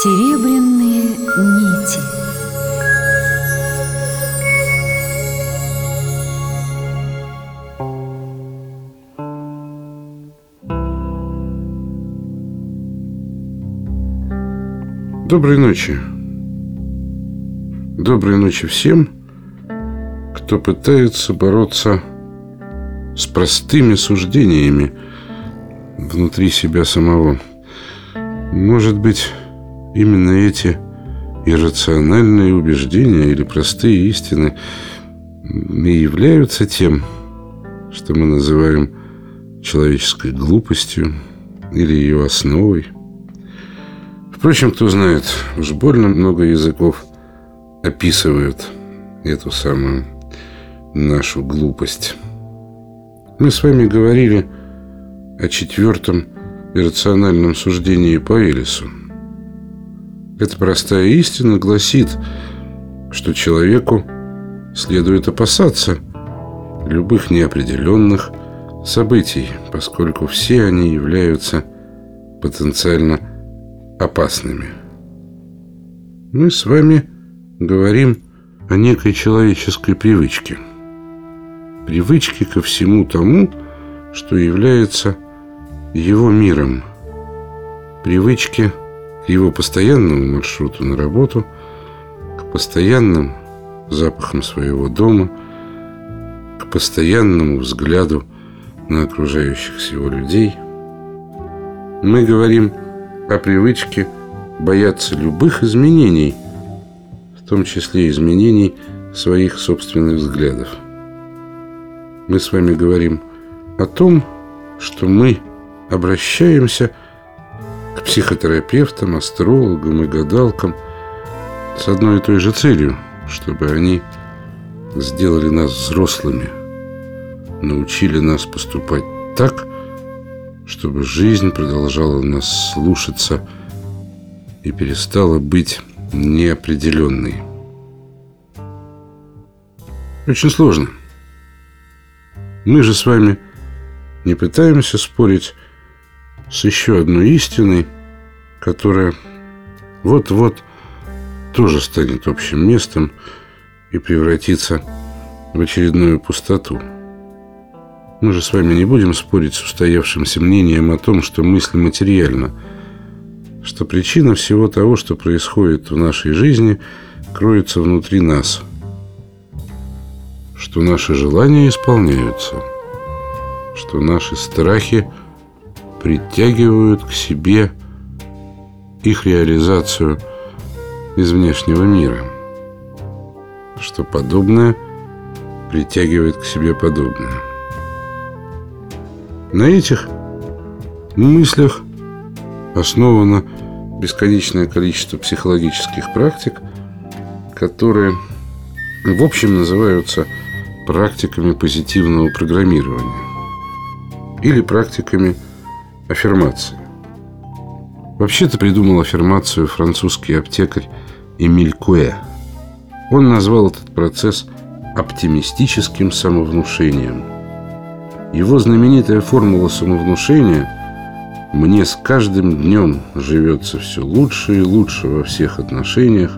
Серебряные нити Доброй ночи. Доброй ночи всем, кто пытается бороться с простыми суждениями внутри себя самого. Может быть, именно эти иррациональные убеждения или простые истины и являются тем, что мы называем человеческой глупостью или ее основой. Впрочем, кто знает, уж больно много языков описывают эту самую нашу глупость. Мы с вами говорили о четвертом иррациональном суждении по Элису. Эта простая истина гласит, что человеку следует опасаться любых неопределенных событий, поскольку все они являются потенциально опасными. Мы с вами говорим о некой человеческой привычке. Привычке ко всему тому, что является его миром. Привычке его постоянному маршруту на работу, к постоянным запахам своего дома, к постоянному взгляду на окружающих его людей. Мы говорим о привычке бояться любых изменений, в том числе изменений своих собственных взглядов. Мы с вами говорим о том, что мы обращаемся к психотерапевтам, астрологам и гадалкам с одной и той же целью, чтобы они сделали нас взрослыми, научили нас поступать так, чтобы жизнь продолжала нас слушаться и перестала быть неопределенной. Очень сложно. Мы же с вами не пытаемся спорить с еще одной истиной, которая вот-вот тоже станет общим местом и превратится в очередную пустоту. Мы же с вами не будем спорить с устоявшимся мнением о том, что мысль материальна, что причина всего того, что происходит в нашей жизни, кроется внутри нас, что наши желания исполняются, что наши страхи притягивают к себе их реализацию из внешнего мира, что подобное притягивает к себе подобное. На этих мыслях основано бесконечное количество психологических практик, которые, в общем, называются практиками позитивного программирования или практиками аффирмации. Вообще-то придумал аффирмацию французский аптекарь Эмиль Куэ. Он назвал этот процесс оптимистическим самовнушением – его знаменитая формула самовнушения «Мне с каждым днем живется все лучше и лучше во всех отношениях»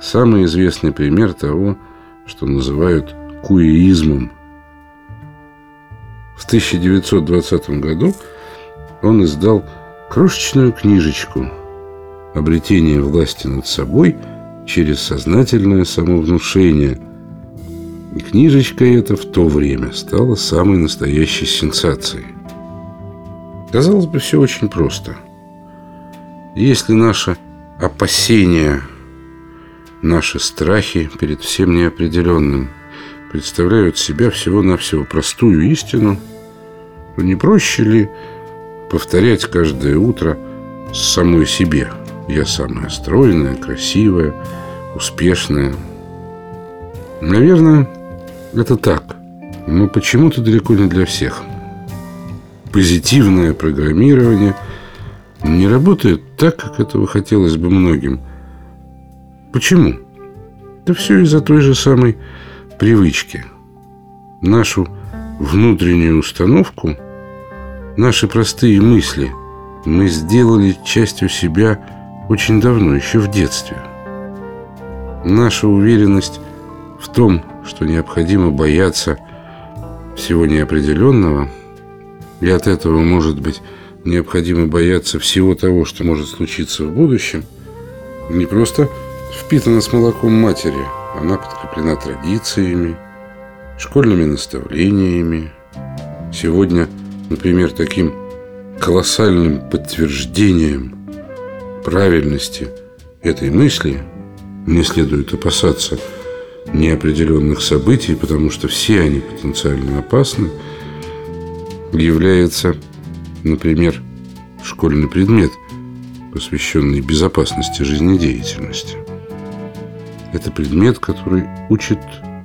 самый известный пример того, что называют куеизмом. В 1920 году он издал крошечную книжечку «Обретение власти над собой через сознательное самовнушение», и книжечка эта в то время стала самой настоящей сенсацией. Казалось бы, все очень просто. Если наше опасение, наши страхи перед всем неопределенным представляют себя всего-навсего простую истину, то не проще ли повторять каждое утро самой себе «Я самая стройная, красивая, успешная». Наверное, это так, но почему-то далеко не для всех. Позитивное программирование не работает так, как этого хотелось бы многим. Почему? Да все из-за той же самой привычки. Нашу внутреннюю установку, наши простые мысли мы сделали частью себя очень давно, еще в детстве. Наша уверенность в том, что необходимо бояться всего неопределенного, и от этого, может быть, необходимо бояться всего того, что может случиться в будущем, не просто впитана с молоком матери, она подкреплена традициями, школьными наставлениями. Сегодня, например, таким колоссальным подтверждением правильности этой мысли не следует опасаться неопределенных событий, потому что все они потенциально опасны, является, например, школьный предмет, посвященный безопасности жизнедеятельности. Это предмет, который учит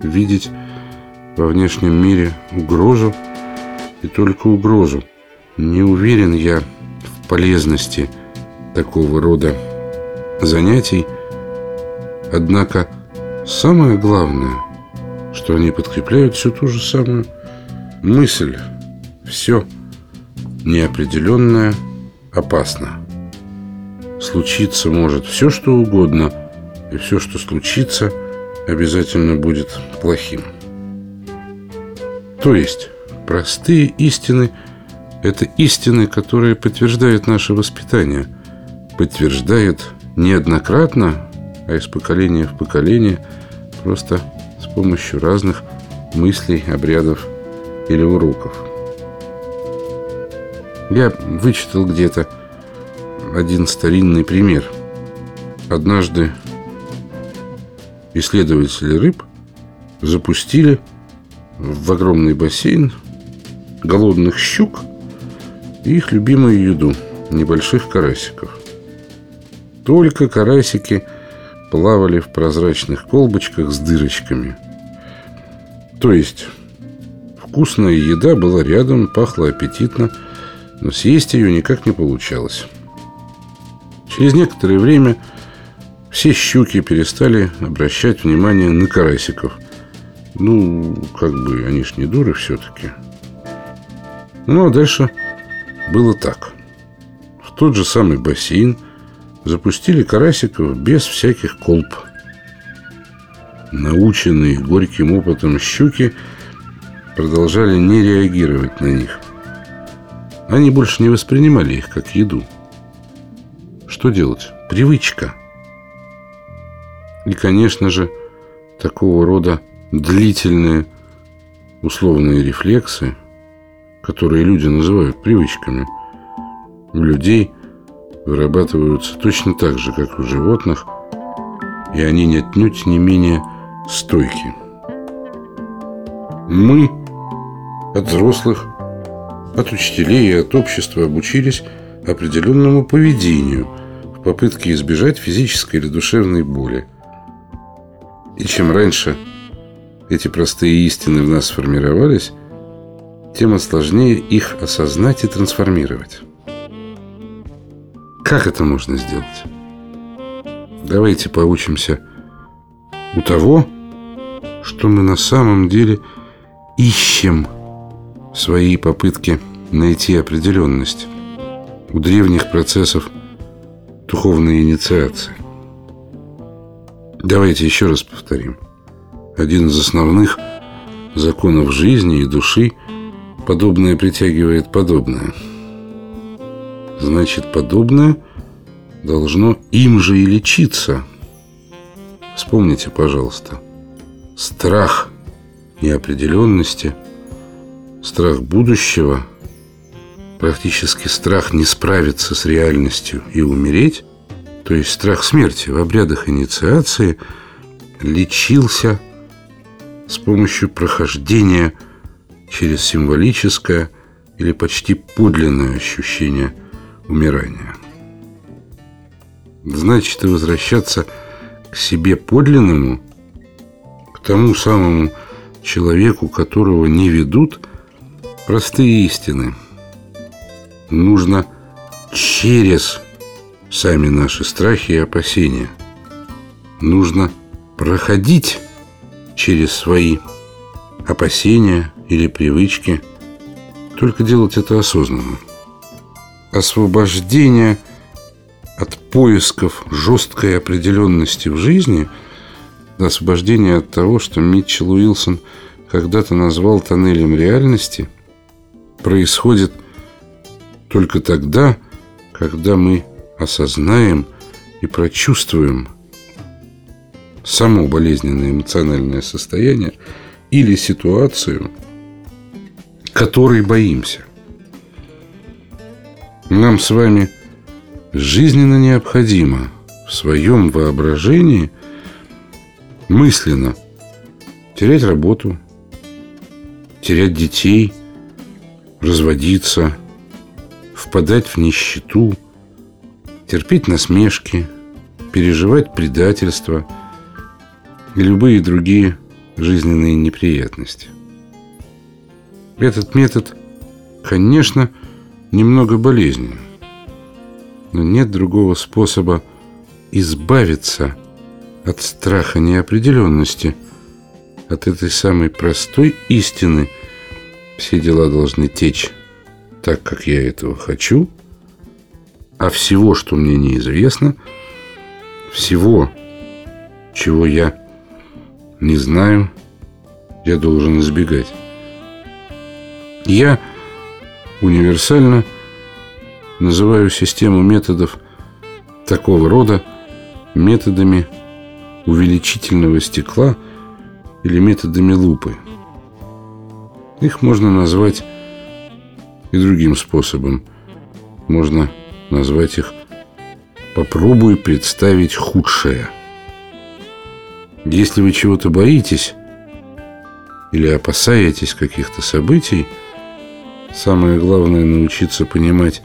видеть во внешнем мире угрозу и только угрозу. Не уверен я в полезности такого рода занятий, однако самое главное, что они подкрепляют всю ту же самую мысль. Все неопределенное опасно. Случиться может все, что угодно, и все, что случится, обязательно будет плохим. То есть простые истины – это истины, которые подтверждают наше воспитание, подтверждают неоднократно, а из поколения в поколение, просто с помощью разных мыслей, обрядов или уроков. Я вычитал где-то один старинный пример. Однажды исследователи рыб запустили в огромный бассейн голодных щук и их любимую еду – небольших карасиков. Только карасики плавали в прозрачных колбочках с дырочками. То есть вкусная еда была рядом, пахла аппетитно, но съесть ее никак не получалось. Через некоторое время все щуки перестали обращать внимание на карасиков – ну, как бы, они ж не дуры все-таки. Ну, а дальше было так. В тот же самый бассейн запустили карасиков без всяких колб. Наученные горьким опытом щуки продолжали не реагировать на них. Они больше не воспринимали их как еду. Что делать? Привычка. И, конечно же, такого рода длительные условные рефлексы, которые люди называют привычками, у людей вырабатываются точно так же, как у животных, и они не отнюдь не менее стойки. Мы от взрослых, от учителей и от общества обучились определенному поведению в попытке избежать физической или душевной боли. И чем раньше – эти простые истины в нас сформировались, тем сложнее их осознать и трансформировать. Как это можно сделать? Давайте поучимся у того, что мы на самом деле ищем свои попытки найти определенность у древних процессов духовной инициации. Давайте еще раз повторим – один из основных законов жизни и души. Подобное притягивает подобное. Значит, подобное должно им же и лечиться. Вспомните, пожалуйста, страх неопределенности, страх будущего, практически страх не справиться с реальностью и умереть, то есть страх смерти в обрядах инициации лечился с помощью прохождения через символическое или почти подлинное ощущение умирания. Значит, и возвращаться к себе подлинному, к тому самому человеку, которого не ведут простые истины. Нужно через сами наши страхи и опасения. Нужно проходить через свои опасения или привычки. Только делать это осознанно. Освобождение от поисков жесткой определенности в жизни до освобождения от того, что Митчелл Уилсон когда-то назвал тоннелем реальности, происходит только тогда, когда мы осознаем и прочувствуем само болезненное эмоциональное состояние или ситуацию, которой боимся. Нам с вами жизненно необходимо в своем воображении мысленно терять работу, терять детей, разводиться, впадать в нищету, терпеть насмешки, переживать предательство и любые другие жизненные неприятности. Этот метод, конечно, немного болезненен, но нет другого способа избавиться от страха неопределенности, от этой самой простой истины. Все дела должны течь так, как я этого хочу, а всего, что мне неизвестно, всего, чего я не знаю, я должен избегать. Я универсально называю систему методов такого рода методами увеличительного стекла или методами лупы. Их можно назвать и другим способом. Можно назвать их «попробуй представить худшее». Если вы чего-то боитесь или опасаетесь каких-то событий, самое главное научиться понимать,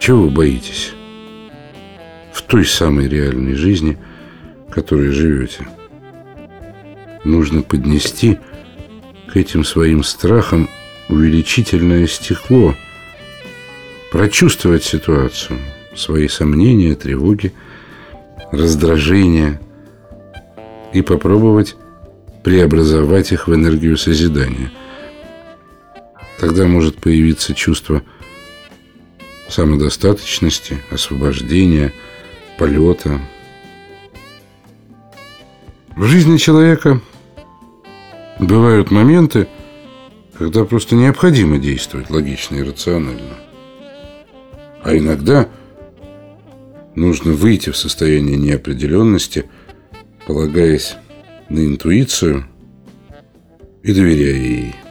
чего вы боитесь в той самой реальной жизни, которой живете. Нужно поднести к этим своим страхам увеличительное стекло, прочувствовать ситуацию, свои сомнения, тревоги, раздражения и попробовать преобразовать их в энергию созидания. Тогда может появиться чувство самодостаточности, освобождения, полета. В жизни человека бывают моменты, когда просто необходимо действовать логично и рационально. А иногда нужно выйти в состояние неопределенности, полагаясь на интуицию и доверяя ей.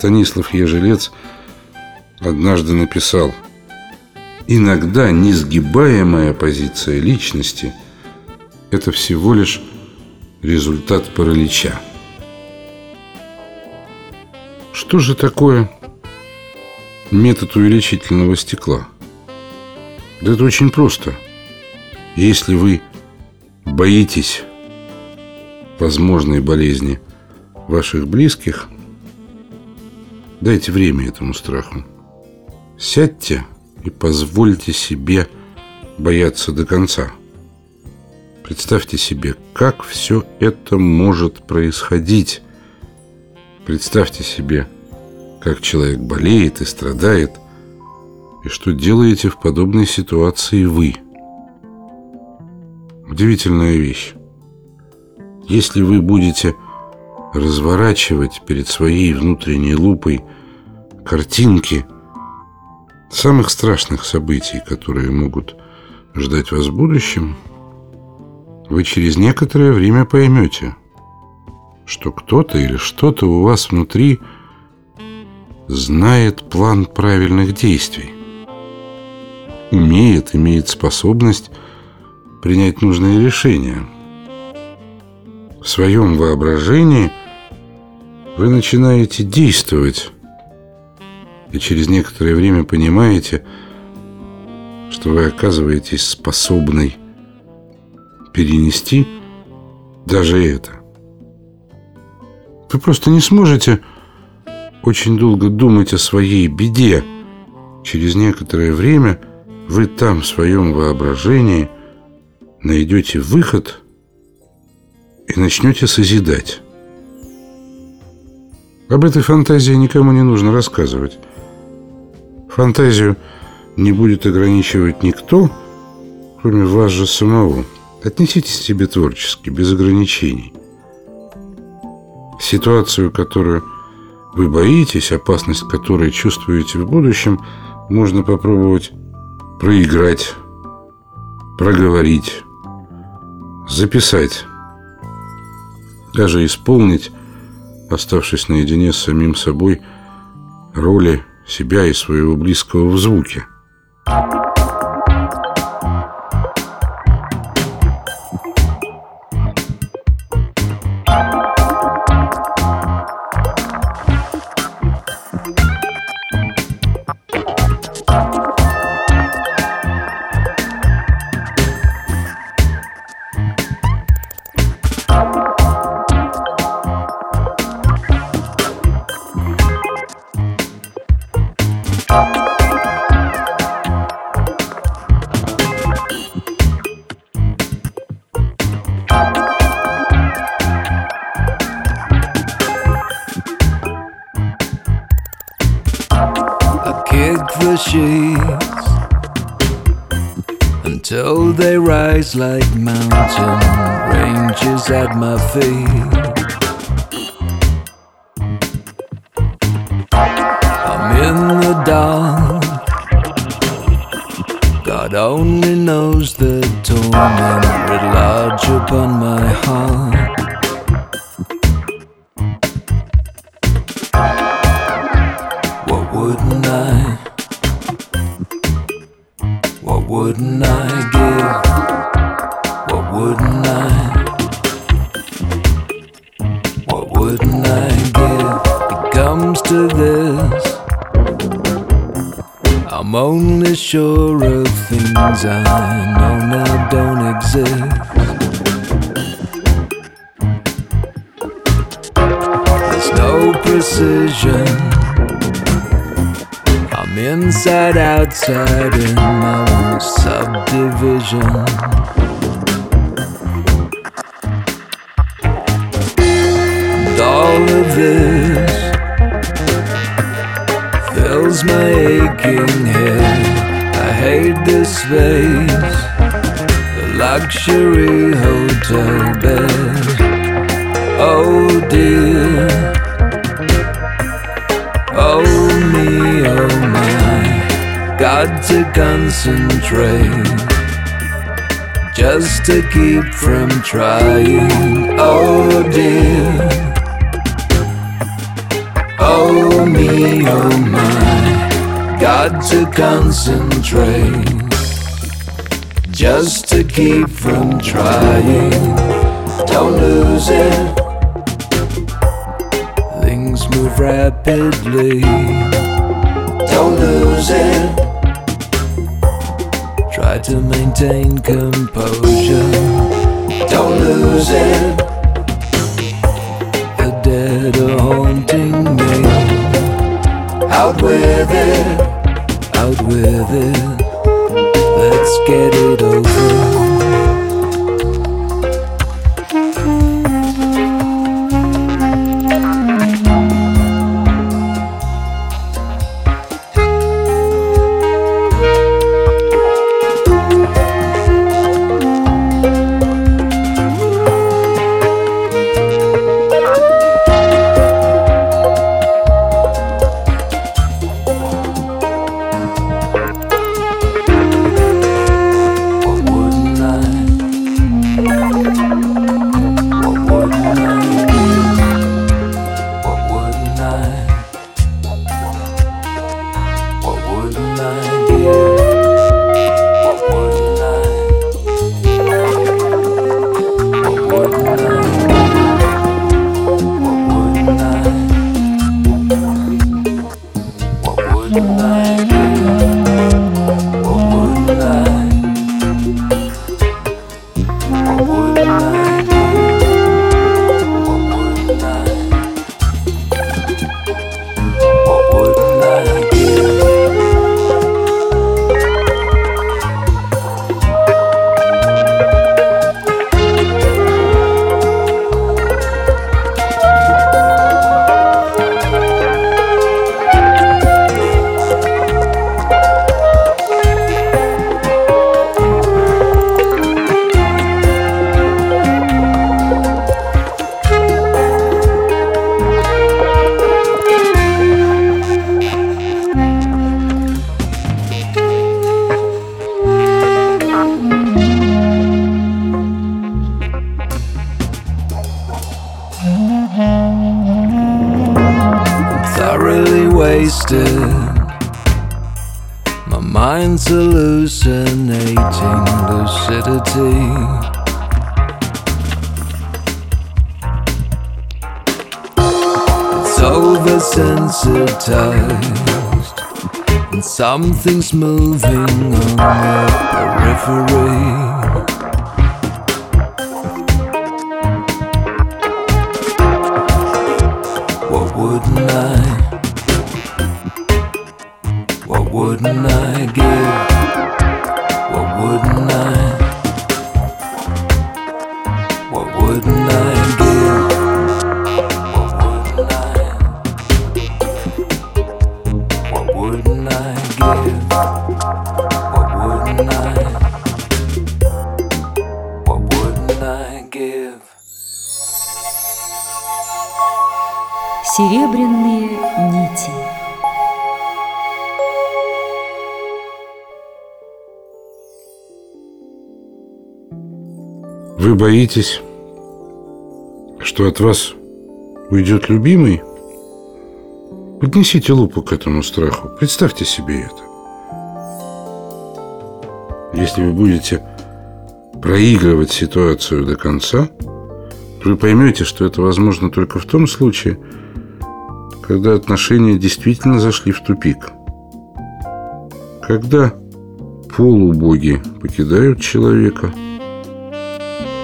Станислав Ежелец однажды написал «Иногда несгибаемая позиция личности – это всего лишь результат паралича». Что же такое метод увеличительного стекла? Да это очень просто. Если вы боитесь возможной болезни ваших близких, дайте время этому страху. Сядьте и позвольте себе бояться до конца. Представьте себе, как все это может происходить. Представьте себе, как человек болеет и страдает, и что делаете в подобной ситуации вы. Удивительная вещь. Если вы будете разворачивать перед своей внутренней лупой картинки самых страшных событий, которые могут ждать вас в будущем, вы через некоторое время поймете, что кто-то или что-то у вас внутри – знает план правильных действий, умеет, имеет способность принять нужные решения. В своем воображении вы начинаете действовать и через некоторое время понимаете, что вы оказываетесь способной перенести даже это. Вы просто не сможете очень долго думать о своей беде. Через некоторое время вы там в своем воображении найдете выход и начнете созидать. Об этой фантазии никому не нужно рассказывать. Фантазию не будет ограничивать никто, кроме вас же самого. Отнеситесь к себе творчески, без ограничений. Ситуацию, которую вы боитесь, опасность которой чувствуете в будущем, можно попробовать проиграть, проговорить, записать, даже исполнить, оставшись наедине с самим собой, роли себя и своего близкого в звуке. rise at my feet. I'm in the dark. God only knows the torment writ large upon my heart. Outside in my own subdivision. this fills my aching head. I hate this space, the luxury hotel bed. Got to concentrate just to keep from trying. Oh dear. Oh me, oh my, got to concentrate just to keep from trying. Don't lose it. Things move rapidly. Don't lose it. Try to maintain composure. Don't lose it dead are haunting me. Out with it, out with it. Let's get it over. My mind's hallucinating lucidity. It's oversensitized, and something's moving on the periphery. Боитесь, что от вас уйдет любимый? Поднесите лупу к этому страху. Представьте себе это. Если вы будете проигрывать ситуацию до конца, то вы поймете, что это возможно только в том случае, когда отношения действительно зашли в тупик. Когда полубоги покидают человека,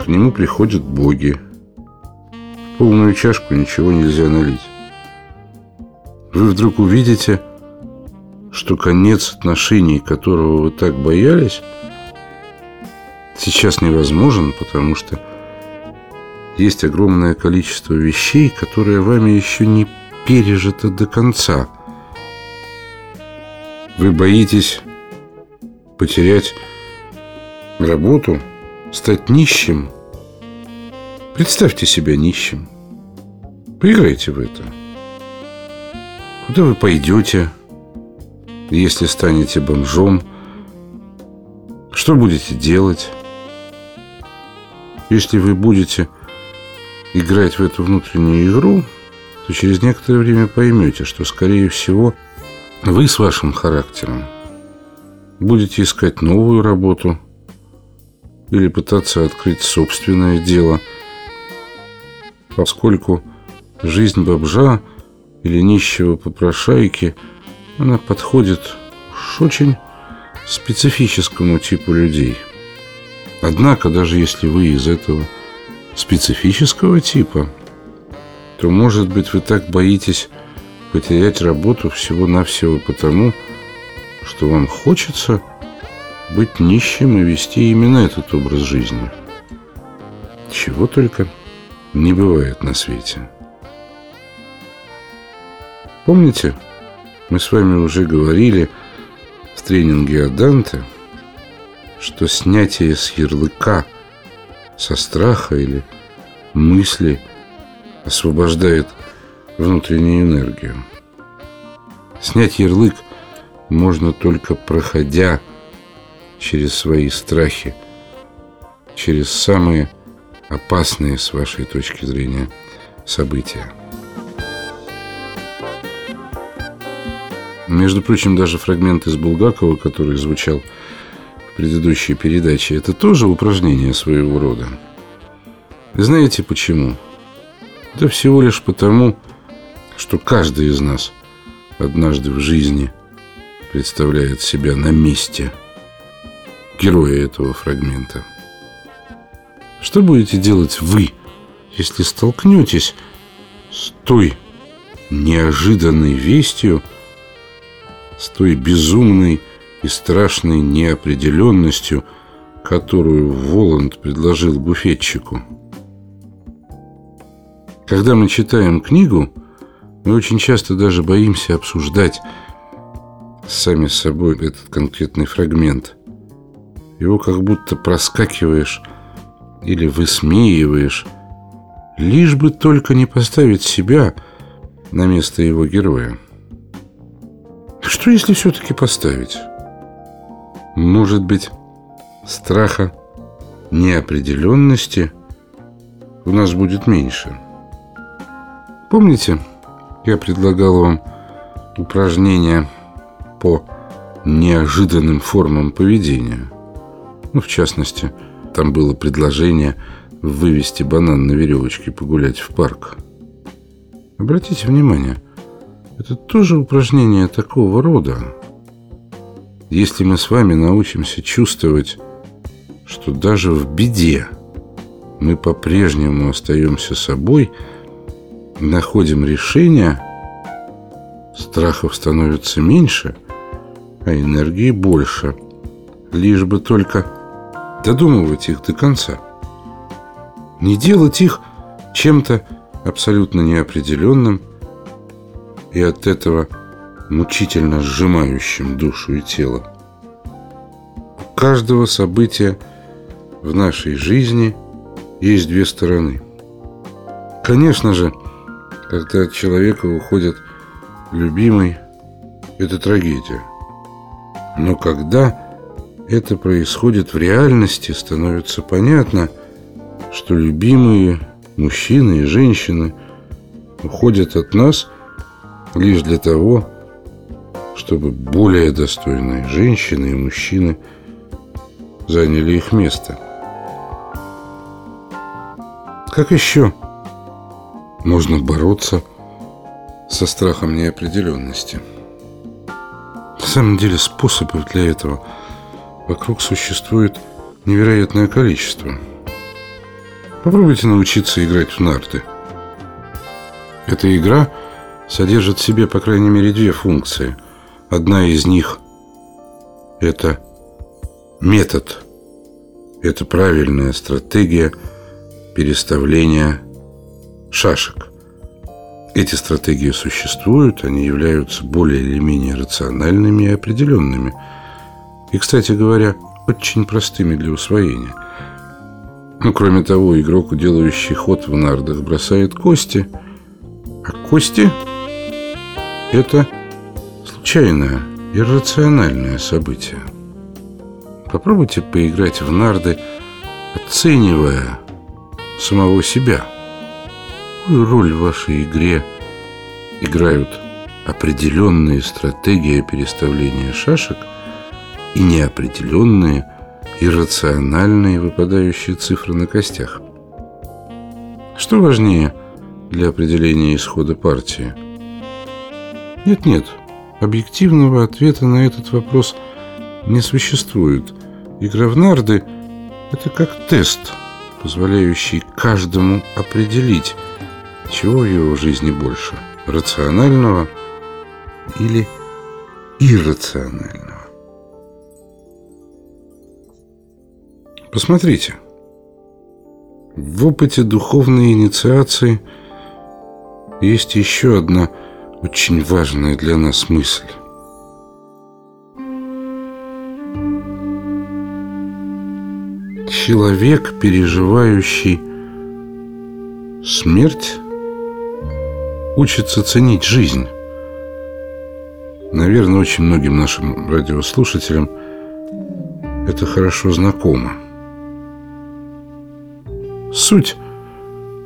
к нему приходят боги. В полную чашку ничего нельзя налить. Вы вдруг увидите, что конец отношений, которого вы так боялись, сейчас невозможен, потому что есть огромное количество вещей, которые вами еще не пережито до конца. Вы боитесь потерять работу, стать нищим. Представьте себя нищим. Поиграйте в это. Куда вы пойдете, если станете бомжом? Что будете делать? Если вы будете играть в эту внутреннюю игру, то через некоторое время поймете, что, скорее всего, вы с вашим характером будете искать новую работу или пытаться открыть собственное дело, поскольку жизнь бомжа или нищего попрошайки, она подходит уж очень специфическому типу людей. Однако, даже если вы из этого специфического типа, то, может быть, вы так боитесь потерять работу всего-навсего потому, что вам хочется быть нищим и вести именно этот образ жизни. Чего только не бывает на свете. Помните, мы с вами уже говорили в тренинге о Данте, что снятие с ярлыка, со страха или мысли освобождает внутреннюю энергию. Снять ярлык можно только проходя через свои страхи, через самые опасные с вашей точки зрения события. Между прочим, даже фрагмент из Булгакова, который звучал в предыдущей передаче, это тоже упражнение своего рода. Знаете почему? Да всего лишь потому, что каждый из нас однажды в жизни представляет себя на месте героя этого фрагмента. Что будете делать вы, если столкнетесь с той неожиданной вестью, с той безумной и страшной неопределенностью, которую Воланд предложил буфетчику. Когда мы читаем книгу, мы очень часто даже боимся обсуждать сами собой этот конкретный фрагмент. Его как будто проскакиваешь или высмеиваешь, лишь бы только не поставить себя на место его героя. Что если все-таки поставить? Может быть, страха неопределенности у нас будет меньше. Помните, я предлагал вам упражнения по неожиданным формам поведения. Ну, в частности, там было предложение вывести банан на веревочке погулять в парк. Обратите внимание, это тоже упражнение такого рода. Если мы с вами научимся чувствовать, что даже в беде мы по-прежнему остаемся собой, находим решение, страхов становится меньше, а энергии больше. Лишь бы только додумывать их до конца. Не делать их чем-то абсолютно неопределенным и от этого мучительно сжимающим душу и тело. У каждого события в нашей жизни есть две стороны. Конечно же, когда от человека уходит любимый, это трагедия. Но когда это происходит в реальности, становится понятно, что любимые мужчины и женщины уходят от нас лишь для того, чтобы более достойные женщины и мужчины заняли их место. Как еще можно бороться со страхом неопределенности? На самом деле способов для этого вокруг существует невероятное количество. Попробуйте научиться играть в нарты. Эта игра содержит в себе, по крайней мере, две функции. Одна из них – это метод. Это правильная стратегия переставления шашек. Эти стратегии существуют, они являются более или менее рациональными и определенными. И, кстати говоря, очень простыми для усвоения. Ну, кроме того, игрок, делающий ход в нардах, бросает кости, а кости – это случайное, иррациональное событие. Попробуйте поиграть в нарды, оценивая самого себя – какую роль в вашей игре играют определенные стратегии переставления шашек и неопределенные иррациональные выпадающие цифры на костях? Что важнее для определения исхода партии? Нет-нет, объективного ответа на этот вопрос не существует. Игра в нарды – это как тест, позволяющий каждому определить, чего в его жизни больше? Рационального или иррационального? Посмотрите. В опыте духовной инициации есть еще одна очень важная для нас мысль. Человек, переживающий смерть, учится ценить жизнь. Наверное, очень многим нашим радиослушателям это хорошо знакомо. Суть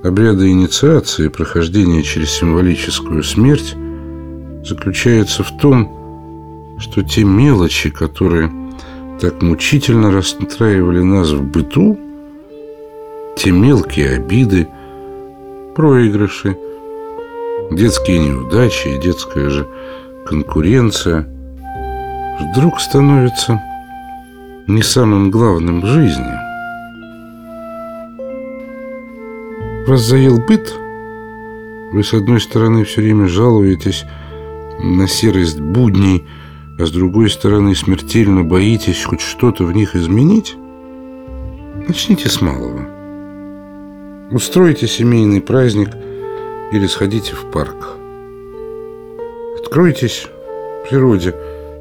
обряда инициации, прохождения через символическую смерть заключается в том, что те мелочи, которые так мучительно расстраивали нас в быту, те мелкие обиды, проигрыши – детские неудачи и детская же конкуренция вдруг становятся не самым главным в жизни. Вас заел быт? Вы, с одной стороны, все время жалуетесь на серость будней, а с другой стороны, смертельно боитесь хоть что-то в них изменить? Начните с малого. Устройте семейный праздник – или сходите в парк. Откройтесь в природе,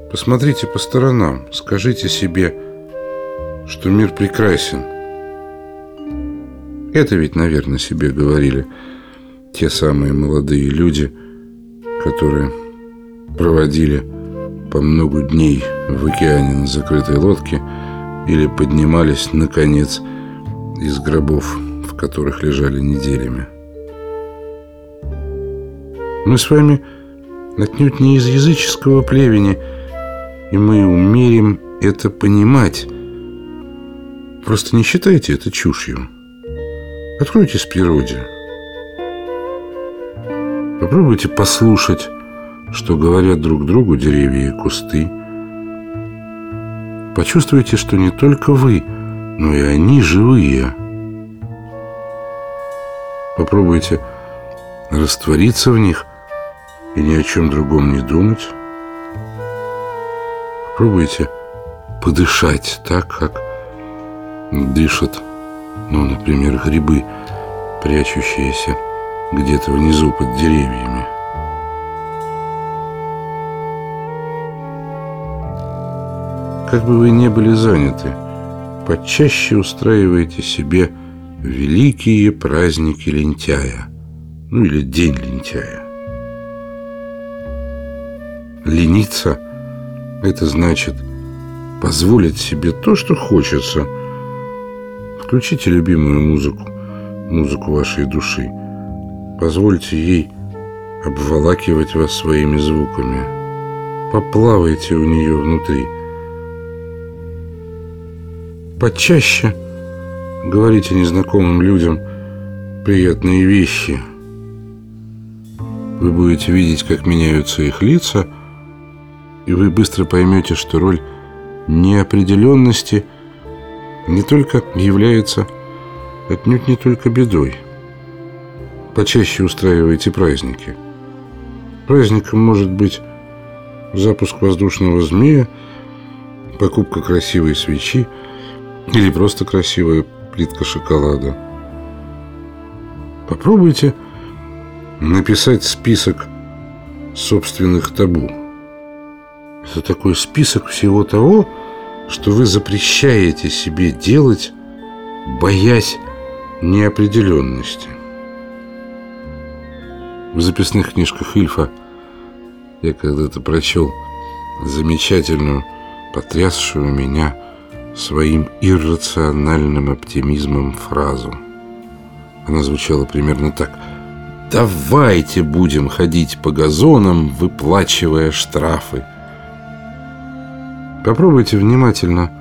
посмотрите по сторонам, скажите себе, что мир прекрасен. Это ведь, наверное, себе говорили те самые молодые люди, которые проводили по много дней в океане на закрытой лодке или поднимались, наконец, из гробов, в которых лежали неделями. Мы с вами отнюдь не из языческого племени, и мы умеем это понимать. Просто не считайте это чушью. Откройтесь природе. Попробуйте послушать, что говорят друг другу деревья и кусты. Почувствуйте, что не только вы, но и они живые. Попробуйте раствориться в них и ни о чем другом не думать. Попробуйте подышать так, как дышат, ну, например, грибы, прячущиеся где-то внизу под деревьями. Как бы вы ни были заняты, почаще устраивайте себе великие праздники лентяя, ну или день лентяя. Лениться – это значит позволить себе то, что хочется. Включите любимую музыку, музыку вашей души. Позвольте ей обволакивать вас своими звуками. Поплавайте у нее внутри. Почаще говорите незнакомым людям приятные вещи. Вы будете видеть, как меняются их лица, и вы быстро поймете, что роль неопределенности не только является отнюдь не только бедой – почаще устраивайте праздники. Праздником может быть запуск воздушного змея, покупка красивой свечи или просто красивая плитка шоколада. Попробуйте написать список собственных табу. Это такой список всего того, что вы запрещаете себе делать, боясь неопределенности. В записных книжках Ильфа я когда-то прочел замечательную, потрясшую меня своим иррациональным оптимизмом фразу. Она звучала примерно так. «Давайте будем ходить по газонам, выплачивая штрафы». Попробуйте внимательно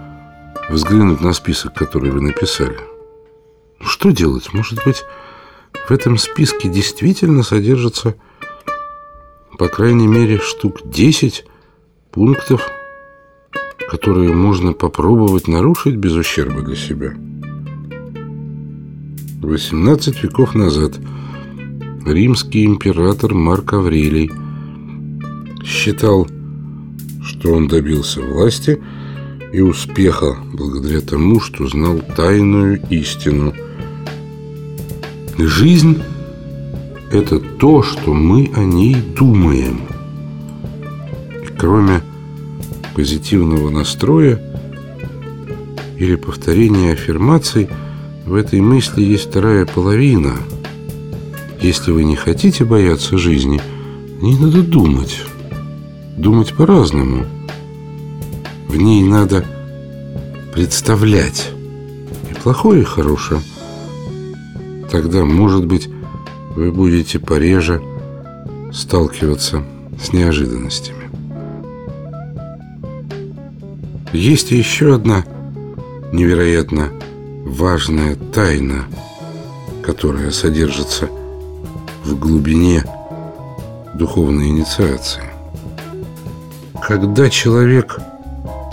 взглянуть на список, который вы написали. Что делать? Может быть, в этом списке действительно содержится, по крайней мере, штук 10 пунктов, которые можно попробовать нарушить без ущерба для себя. 18 веков назад римский император Марк Аврелий считал, что он добился власти и успеха благодаря тому, что знал тайную истину – Жизнь – это то, что мы о ней думаем. И кроме позитивного настроя или повторения аффирмаций, в этой мысли есть вторая половина. Если вы не хотите бояться жизни, не надо думать. Думать по-разному. В ней надо представлять и плохое, и хорошее – Тогда, может быть, вы будете пореже сталкиваться с неожиданностями. Есть еще одна невероятно важная тайна, которая содержится в глубине духовной инициации. Когда человек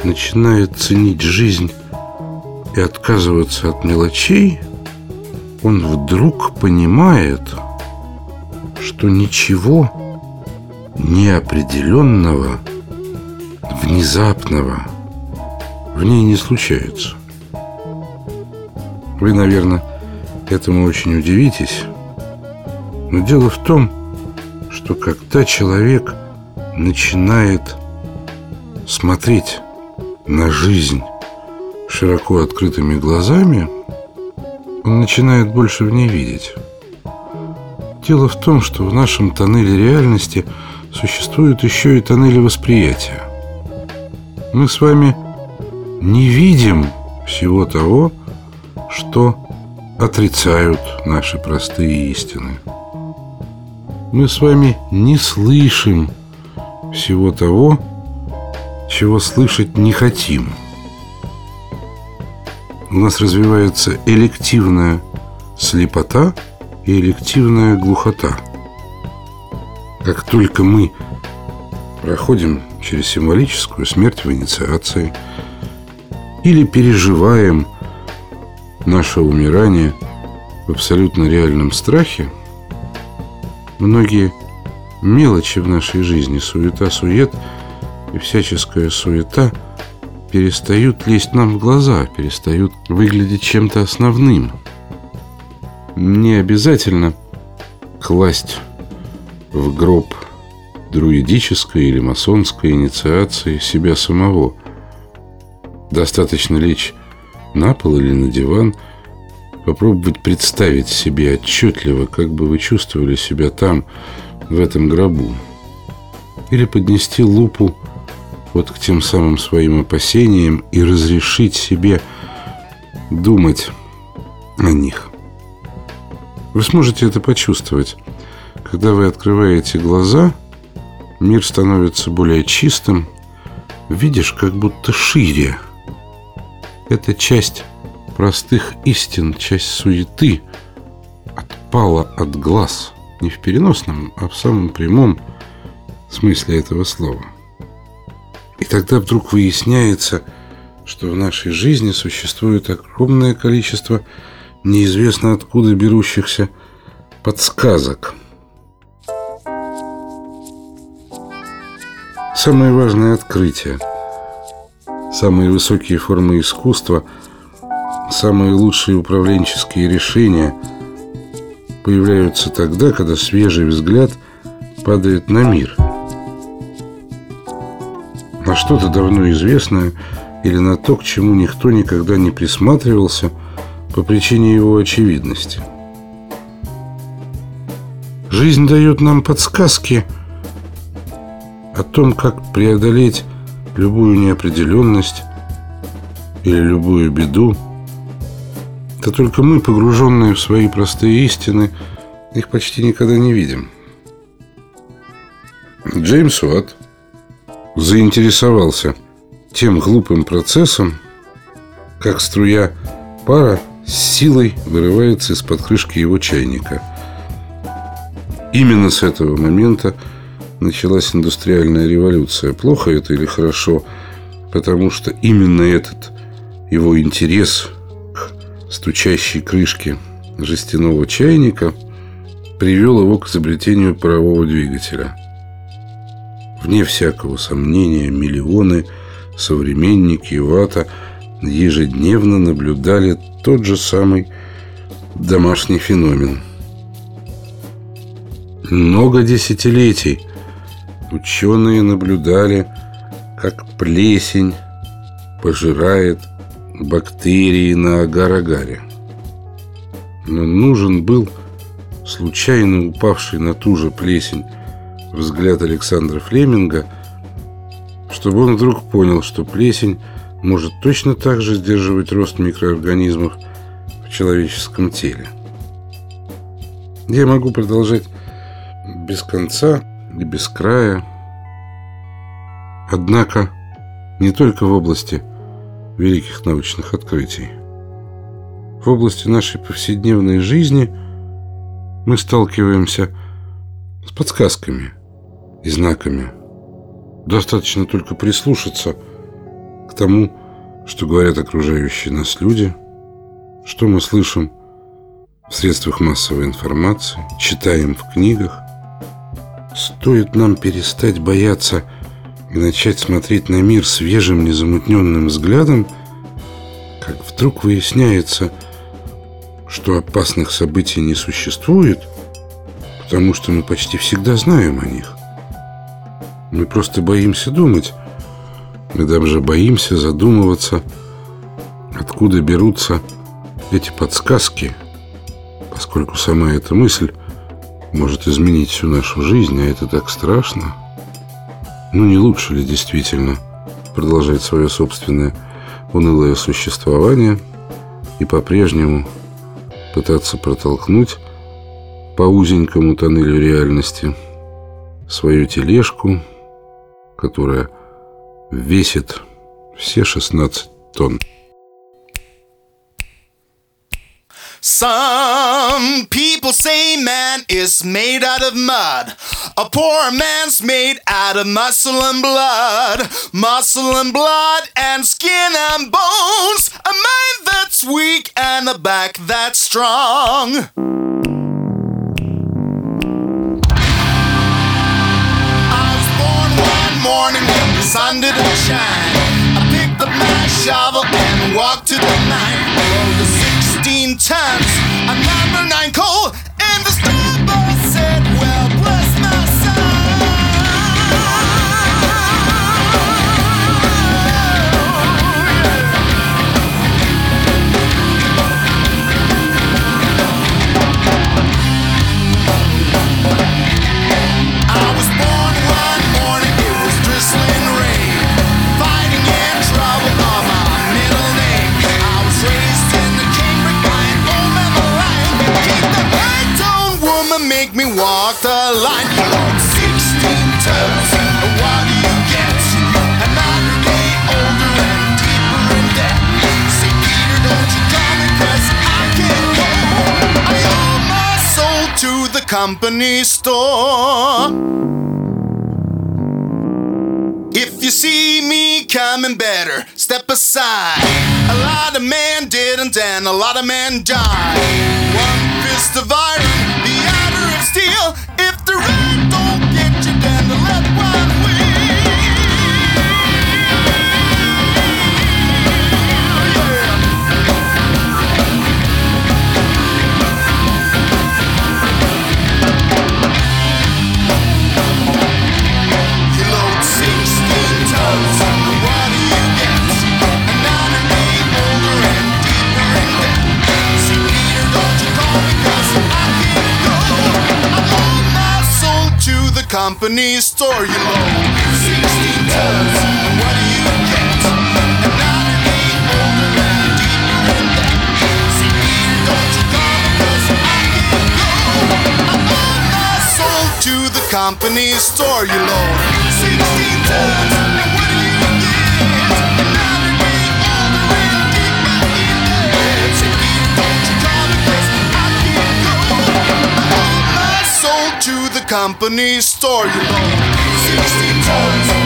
начинает ценить жизнь и отказываться от мелочей – он вдруг понимает, что ничего неопределенного, внезапного в ней не случается. Вы, наверное, этому очень удивитесь, но дело в том, что когда человек начинает смотреть на жизнь широко открытыми глазами – он начинает больше в ней видеть. Дело в том, что в нашем тоннеле реальности существуют еще и тоннели восприятия. Мы с вами не видим всего того, что отрицают наши простые истины. Мы с вами не слышим всего того, чего слышать не хотим. У нас развивается элективная слепота и элективная глухота. Как только мы проходим через символическую смерть в инициации или переживаем наше умирание в абсолютно реальном страхе, многие мелочи в нашей жизни, суета-сует и всяческая суета перестают лезть нам в глаза, перестают выглядеть чем-то основным. Не обязательно класть в гроб друидической или масонской инициации себя самого. Достаточно лечь на пол или на диван, попробовать представить себе отчетливо, как бы вы чувствовали себя там, в этом гробу. Или поднести лупу вот к тем самым своим опасениям и разрешить себе думать о них. Вы сможете это почувствовать, когда вы открываете глаза, мир становится более чистым, видишь как будто шире. Эта часть простых истин, часть суеты отпала от глаз – не в переносном, а в самом прямом смысле этого слова. И тогда вдруг выясняется, что в нашей жизни существует огромное количество неизвестно откуда берущихся подсказок. Самое важное открытие, самые высокие формы искусства, самые лучшие управленческие решения – появляются тогда, когда свежий взгляд падает на мир. Что-то давно известное или на то, к чему никто никогда не присматривался по причине его очевидности. Жизнь дает нам подсказки о том, как преодолеть любую неопределенность или любую беду, это только мы, погруженные в свои простые истины, их почти никогда не видим. Джеймс Уатт заинтересовался тем глупым процессом, как струя пара с силой вырывается из-под крышки его чайника. Именно с этого момента началась индустриальная революция. Плохо это или хорошо? Потому что именно этот его интерес стучащей крышки жестяного чайника привел его к изобретению парового двигателя. Вне всякого сомнения, миллионы современники Вата ежедневно наблюдали тот же самый домашний феномен. Много десятилетий ученые наблюдали, как плесень пожирает бактерии на агар-агаре. Но нужен был случайно упавший на ту же плесень взгляд Александра Флеминга, чтобы он вдруг понял, что плесень может точно так же сдерживать рост микроорганизмов в человеческом теле. Я могу продолжать без конца и без края. Однако не только в области великих научных открытий. В области нашей повседневной жизни мы сталкиваемся с подсказками и знаками. Достаточно только прислушаться к тому, что говорят окружающие нас люди, что мы слышим в средствах массовой информации, читаем в книгах. Стоит нам перестать бояться и начать смотреть на мир свежим, незамутненным взглядом, как вдруг выясняется, что опасных событий не существует, потому что мы почти всегда знаем о них. Мы просто боимся думать. Мы даже боимся задумываться, откуда берутся эти подсказки, поскольку сама эта мысль может изменить всю нашу жизнь, а это так страшно. Ну не лучше ли действительно продолжать свое собственное унылое существование и по-прежнему пытаться протолкнуть по узенькому тоннелю реальности свою тележку которая весит все 16 тонн. Some people say man is made out of mud. A poor man's made out of muscle and blood. Muscle and blood and skin and bones. A mind that's weak and a back that's strong. Sun didn't shine. I picked up my shovel and walked to the mine. The 16 tons, a number nine coal, the line. Load 16 tons, what do you get? Another day older and deeper in debt. Say, Peter, don't you call me 'cause I can't go. I owe my soul to the company store. If you see me coming better, step aside. A lot of men didn't and a lot of men died. One fist of iron, the other of steel through. Company store. You load 16 tons, what do you get? Day older deeper in. See, don't you call me 'cause I can't go. I my soul to the company store. You load 16 tons, company store. You load 16 tons.